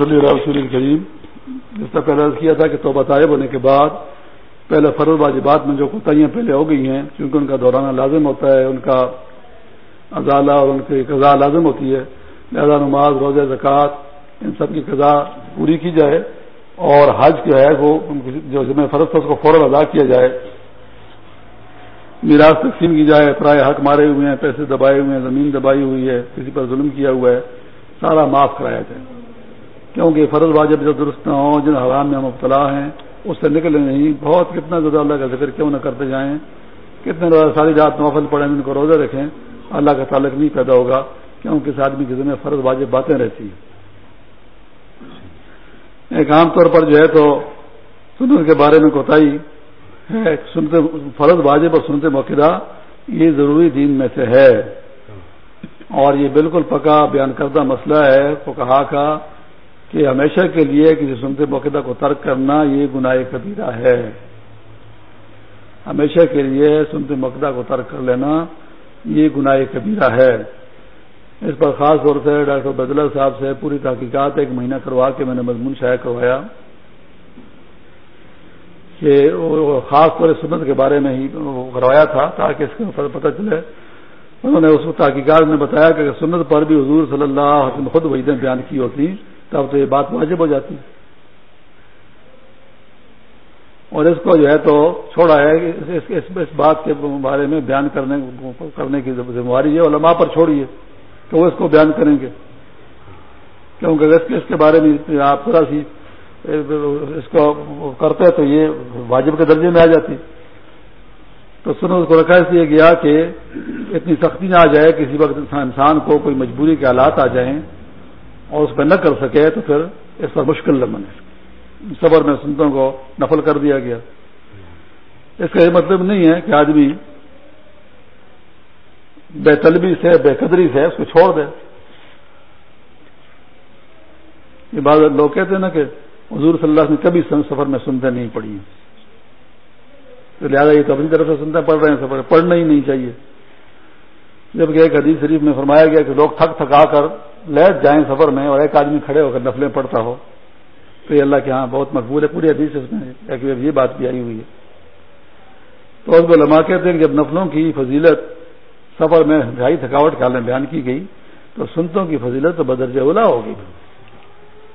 صلی اللہ رسول کریم جس طرح پہلے کیا تھا کہ توبہ طائب ہونے کے بعد پہلے فرض واجبات میں جو کوتاہیاں پہلے ہو گئی ہیں کیونکہ ان کا دورانہ لازم ہوتا ہے، ان کا ازالہ اور ان کی قضاء لازم ہوتی ہے، لہذا نماز روز زکوٰۃ، ان سب کی قضاء پوری کی جائے اور حج جو ہے، وہ جو ذمہ فرض تھا، اس کو فوراً ادا کیا جائے۔ میراث تقسیم کی جائے، پرائے حق مارے ہوئے ہیں، پیسے دبائے ہوئے ہیں، زمین دبائی ہوئی ہے، کسی پر ظلم کیا ہوا ہے، سارا معاف کرایا جائے۔ کیونکہ فرض واجب جو درست نہ ہوں، جن حرام میں ہم مبتلا ہیں اس سے نکلے نہیں۔ بہت کتنا زیادہ اللہ کا ذکر کیوں نہ کرتے جائیں۔ کتنے ساری رات نوفل پڑھیں ان کو روزہ رکھیں۔ اللہ کا تعلق نہیں پیدا ہوگا کیونکہ اس آدمی کی ذمہ فرض واجب باتیں رہتی ہیں۔ ایک عام طور پر جو ہے تو سنت کے بارے میں کوتاہی ہے۔ سنتے فرض واجب اور سنتے موقع یہ ضروری دین میں سے ہے۔ اور یہ بالکل پکا بیان کردہ مسئلہ ہے۔ وہ کہا کا کہ ہمیشہ کے لیے کسی سنتے موقع کو ترک کرنا یہ گناہ کبیرہ ہے۔ ہمیشہ کے لیے سنتے موقع کو ترک کر لینا یہ گناہ کبیرہ ہے۔ اس پر خاص طور سے ڈاکٹر بدلر صاحب سے پوری تحقیقات ایک مہینہ کروا کے میں نے مضمون شائع کروایا کہ خاص طور سنت کے بارے میں ہی کروایا تھا تاکہ اس کا پتہ چلے۔ انہوں نے اس تحقیقات میں بتایا کہ سنت پر بھی حضور صلی اللہ علیہ وسلم خود وحیدیں بیان کی ہوتی تب تو یہ بات واجب ہو جاتی اور اس کو جو ہے تو چھوڑا ہے اس بات کے بارے میں بیان کرنے کرنے کی ذمہ داری ہے، علماء پر چھوڑیے تو وہ اس کو بیان کریں گے۔ کیونکہ اس کے بارے میں آپ تھوڑا سی اس کو کرتے تو یہ واجب کے درجے میں آ جاتی۔ تو سنو، اس کو رکھا اس لیے گیا کہ اتنی سختی نہ آ جائے، کسی وقت انسان کو کوئی مجبوری کے حالات آ جائیں۔ اور اس پہ نہ کر سکے تو پھر اس پر مشکل نہ بنے۔ صبر میں سنتوں کو نفل کر دیا گیا۔ اس کا یہ مطلب نہیں ہے کہ آدمی بے طلبی سے، بے قدری سے اس کو چھوڑ دے۔ یہ بات لوگ کہتے ہیں نا کہ حضور صلی اللہ نے کبھی سفر میں سنتے نہیں پڑی ہیں۔ تو لہٰذا یہ تو اپنی طرف سے سنتے پڑھ رہے ہیں، سفر پڑھنا ہی نہیں چاہیے۔ جبکہ ایک حدیث شریف میں فرمایا گیا کہ لوگ تھک تھکا کر لیٹ جائیں سفر میں اور ایک آدمی کھڑے ہو کر نفلیں پڑتا ہو، تو یہ اللہ کے ہاں بہت مقبول ہے۔ پوری حدیث اس میں ایک یہ بات بھی آئی ہوئی ہے۔ تو اس کو لما کہتے ہیں کہ جب نفلوں کی فضیلت سفر میں ڈھائی تھکاوٹ کے حال میں بیان کی گئی، تو سنتوں کی فضیلت تو بدرج اولا ہوگی۔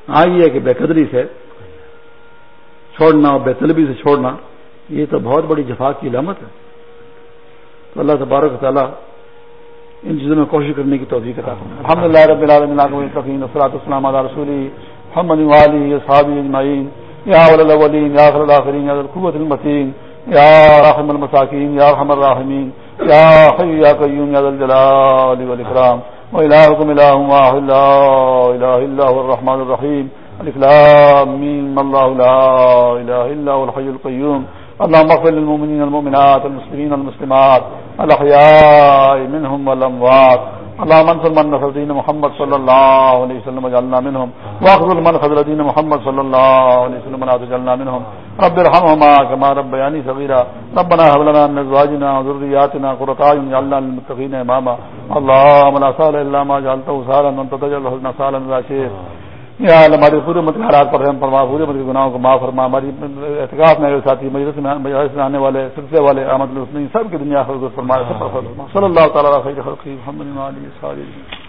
ہاں یہ ہے کہ بے قدری سے چھوڑنا اور بے طلبی سے چھوڑنا، یہ تو بہت بڑی جفا کی علامت ہے۔ تو اللہ تبارک تعالیٰ ان چیزوں میں کوشش کرنے کی توفیق کرتا ہوں الحمد للہ رب العالمین العالمین وصلاۃ السلام علیہ رسول محمد والی صحابی اجمعین۔ یا اول الاولین، یا آخر الاخرین، یا القوت المتین۔ یا رحم المساکین، یا رحم الراحمین۔ یا حی یا قیوم، یا ذا الجلال والاکرام۔ والہکم الہ واحد، لا الہ الا هو الرحمن الرحیم۔ الف لام میم، اللہ لا الہ الا هو الحی القیوم۔ اللهم اغفر للمؤمنين المؤمنات المسلمين المسلمات الأحياء منهم والأموات. اللهم انصر من نصر دين محمد صلى الله عليه وسلم وجعلنا منهم. واخذل من خذل دين محمد صلى الله عليه وسلم ولا تجعلنا منهم. رب ارحمهما كما ربياني صغيرا. ربنا هب لنا من ازواجنا وذرياتنا قرة اعين واجعلنا للمتقين اماما اللهم لا سهل الا ما جعلته سهلا وانت تجعل الحزن سهلا لا شيء یا ہمارے پورے مت حالات پر رحم فرما پورے مت گناہوں کو معاف فرما، ہماری احتکاف میں ساتھی، مجلس میں مجلس میں آنے والے، سلسلے والے، احمد الحسن سب کی دنیا فرما۔ صلی اللہ تعالیٰ خیر خلقی محمد علیہ